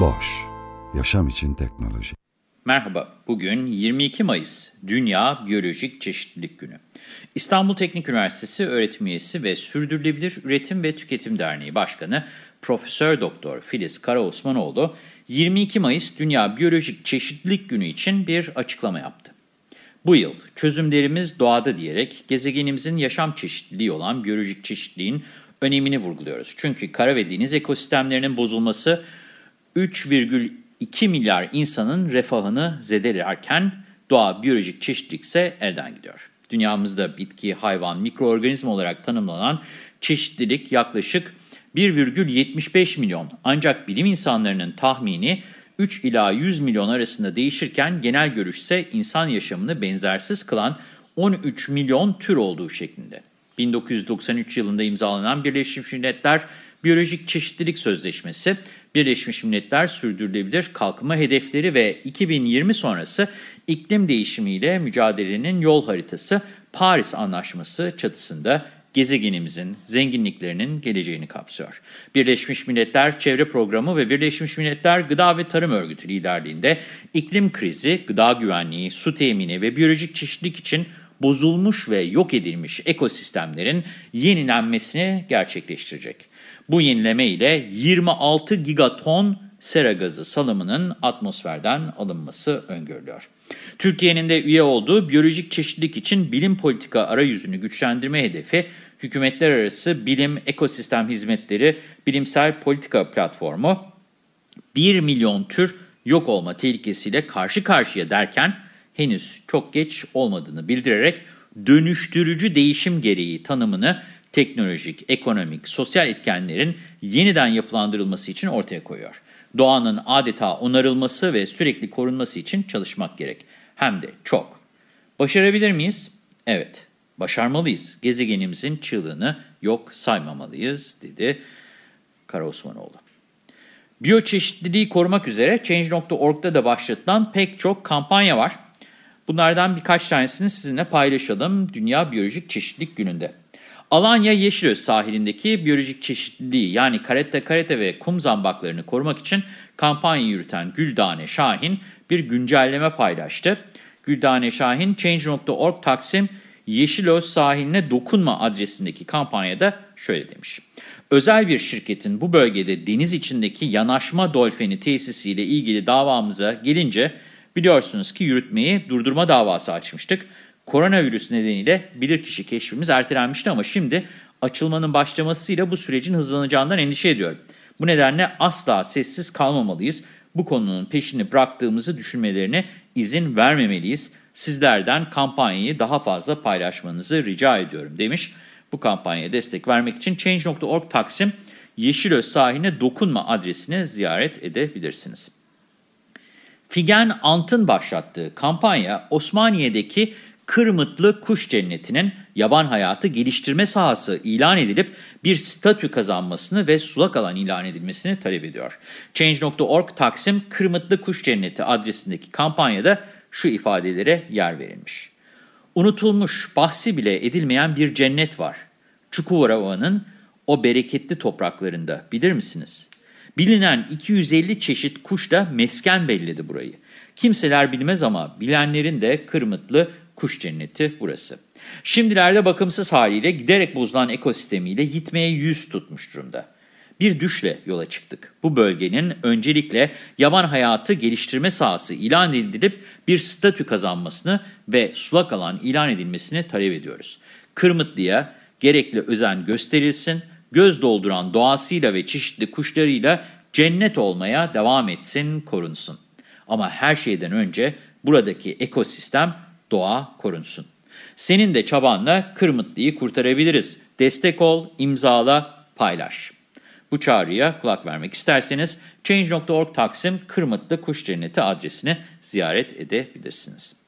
Boş, yaşam için teknoloji. Merhaba, bugün 22 Mayıs, Dünya Biyolojik Çeşitlilik Günü. İstanbul Teknik Üniversitesi öğretim üyesi ve Sürdürülebilir Üretim ve Tüketim Derneği Başkanı Profesör Doktor Filiz Karaosmanoğlu, 22 Mayıs Dünya Biyolojik Çeşitlilik Günü için bir açıklama yaptı. Bu yıl çözümlerimiz doğada diyerek gezegenimizin yaşam çeşitliliği olan biyolojik çeşitliliğin önemini vurguluyoruz. Çünkü kara ve deniz ekosistemlerinin bozulması 3,2 milyar insanın refahını zedelerken doğa biyolojik çeşitlilik ise elden gidiyor. Dünyamızda bitki, hayvan, mikroorganizma olarak tanımlanan çeşitlilik yaklaşık 1,75 milyon ancak bilim insanlarının tahmini 3 ila 100 milyon arasında değişirken genel görüş ise insan yaşamını benzersiz kılan 13 milyon tür olduğu şeklinde. 1993 yılında imzalanan Birleşmiş Milletler Biyolojik Çeşitlilik Sözleşmesi, Birleşmiş Milletler Sürdürülebilir Kalkınma Hedefleri ve 2020 sonrası iklim değişimiyle mücadelenin yol haritası Paris Anlaşması çatısında gezegenimizin zenginliklerinin geleceğini kapsıyor. Birleşmiş Milletler Çevre Programı ve Birleşmiş Milletler Gıda ve Tarım Örgütü liderliğinde iklim krizi, gıda güvenliği, su temini ve biyolojik çeşitlilik için bozulmuş ve yok edilmiş ekosistemlerin yenilenmesini gerçekleştirecek. Bu yenileme ile 26 gigaton sera gazı salımının atmosferden alınması öngörülüyor. Türkiye'nin de üye olduğu biyolojik çeşitlilik için bilim politika arayüzünü güçlendirme hedefi, Hükümetler Arası Bilim Ekosistem Hizmetleri Bilimsel Politika Platformu, 1 milyon tür yok olma tehlikesiyle karşı karşıya derken henüz çok geç olmadığını bildirerek dönüştürücü değişim gereği tanımını teknolojik, ekonomik, sosyal etkenlerin yeniden yapılandırılması için ortaya koyuyor. Doğanın adeta onarılması ve sürekli korunması için çalışmak gerek. Hem de çok. Başarabilir miyiz? Evet, başarmalıyız. Gezegenimizin çığlığını yok saymamalıyız, dedi Karaosmanoğlu. Biyoçeşitliliği korumak üzere Change.org'da da başlatılan pek çok kampanya var. Bunlardan birkaç tanesini sizinle paylaşalım Dünya Biyolojik Çeşitlilik Günü'nde. Alanya Yeşilöz sahilindeki biyolojik çeşitliliği yani karette karete ve kum zambaklarını korumak için kampanya yürüten Güldane Şahin bir güncelleme paylaştı. Güldane Şahin, Change.org Taksim Yeşilöz sahiline dokunma adresindeki kampanyada şöyle demiş. Özel bir şirketin bu bölgede deniz içindeki yanaşma dolfeni tesisiyle ilgili davamıza gelince biliyorsunuz ki yürütmeyi durdurma davası açmıştık. Koronavirüs nedeniyle bilirkişi keşfimiz ertelenmişti ama şimdi açılmanın başlamasıyla bu sürecin hızlanacağından endişe ediyorum. Bu nedenle asla sessiz kalmamalıyız. Bu konunun peşini bıraktığımızı düşünmelerine izin vermemeliyiz. Sizlerden kampanyayı daha fazla paylaşmanızı rica ediyorum demiş. Bu kampanyaya destek vermek için Change.org Taksim Yeşilöz sahiline dokunma adresini ziyaret edebilirsiniz. Figen Ant'ın başlattığı kampanya Osmaniye'deki Kırmıtlı Kuş Cenneti'nin yaban hayatı geliştirme sahası ilan edilip bir statü kazanmasını ve sulak alan ilan edilmesini talep ediyor. Change.org Taksim Kırmıtlı Kuş Cenneti adresindeki kampanyada şu ifadelere yer verilmiş. Unutulmuş, bahsi bile edilmeyen bir cennet var. Çukurova'nın o bereketli topraklarında bilir misiniz? Bilinen 250 çeşit kuş da mesken belledi burayı. Kimseler bilmez ama bilenlerin de Kırmıtlı Kuş cenneti burası. Şimdilerde bakımsız haliyle giderek bozulan ekosistemiyle gitmeye yüz tutmuş durumda. Bir düşle yola çıktık. Bu bölgenin öncelikle yaban hayatı geliştirme sahası ilan edilip bir statü kazanmasını ve sulak alan ilan edilmesini talep ediyoruz. Kırmıtlı'ya gerekli özen gösterilsin, göz dolduran doğasıyla ve çeşitli kuşlarıyla cennet olmaya devam etsin, korunsun. Ama her şeyden önce buradaki ekosistem doğa korunsun. Senin de çabanla Kırmıtlı'yı kurtarabiliriz. Destek ol, imzala, paylaş. Bu çağrıya kulak vermek isterseniz Change.org Taksim Kırmıtlı Kuş Cenneti adresini ziyaret edebilirsiniz.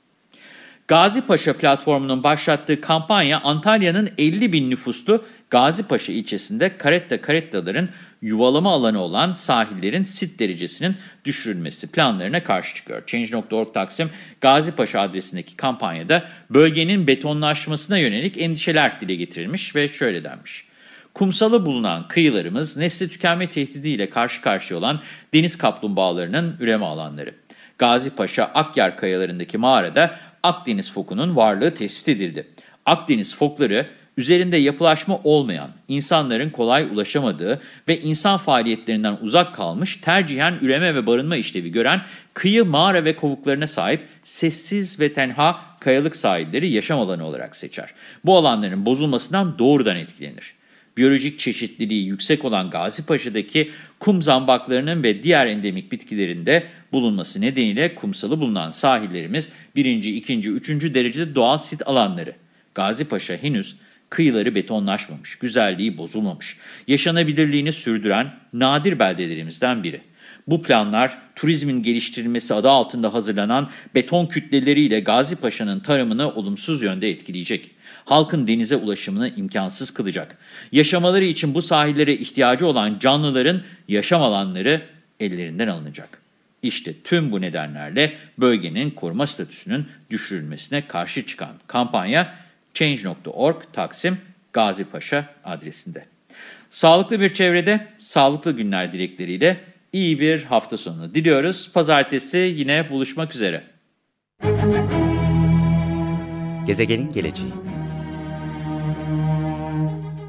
Gazi Paşa platformunun başlattığı kampanya Antalya'nın 50 bin nüfuslu Gazi Paşa ilçesinde karetta karettaların yuvalama alanı olan sahillerin sit derecesinin düşürülmesi planlarına karşı çıkıyor. Change.org Taksim Gazi Paşa adresindeki kampanyada bölgenin betonlaşmasına yönelik endişeler dile getirilmiş ve şöyle denmiş. Kumsalı bulunan kıyılarımız nesli tükenme tehdidiyle karşı karşıya olan deniz kaplumbağalarının üreme alanları. Gazi Paşa Akyar kayalarındaki mağarada Akdeniz fokunun varlığı tespit edildi. Akdeniz fokları üzerinde yapılaşma olmayan, insanların kolay ulaşamadığı ve insan faaliyetlerinden uzak kalmış, tercihen üreme ve barınma işlevi gören kıyı, mağara ve kovuklarına sahip sessiz ve tenha kayalık sahilleri yaşam alanı olarak seçer. Bu alanların bozulmasından doğrudan etkilenir. Biyolojik çeşitliliği yüksek olan Gazipaşa'daki kum zambaklarının ve diğer endemik bitkilerinde bulunması nedeniyle kumsalı bulunan sahillerimiz 1. 2. 3. derecede doğal sit alanları. Gazipaşa henüz kıyıları betonlaşmamış, güzelliği bozulmamış, yaşanabilirliğini sürdüren nadir beldelerimizden biri. Bu planlar turizmin geliştirilmesi adı altında hazırlanan beton kütleleriyle Gazipaşa'nın tarımını olumsuz yönde etkileyecek. Halkın denize ulaşımını imkansız kılacak. Yaşamaları için bu sahillere ihtiyacı olan canlıların yaşam alanları ellerinden alınacak. İşte tüm bu nedenlerle bölgenin koruma statüsünün düşürülmesine karşı çıkan kampanya Change.org Taksim Gazipaşa adresinde. Sağlıklı bir çevrede, sağlıklı günler dilekleriyle iyi bir hafta sonu diliyoruz. Pazartesi yine buluşmak üzere. Gezegenin geleceği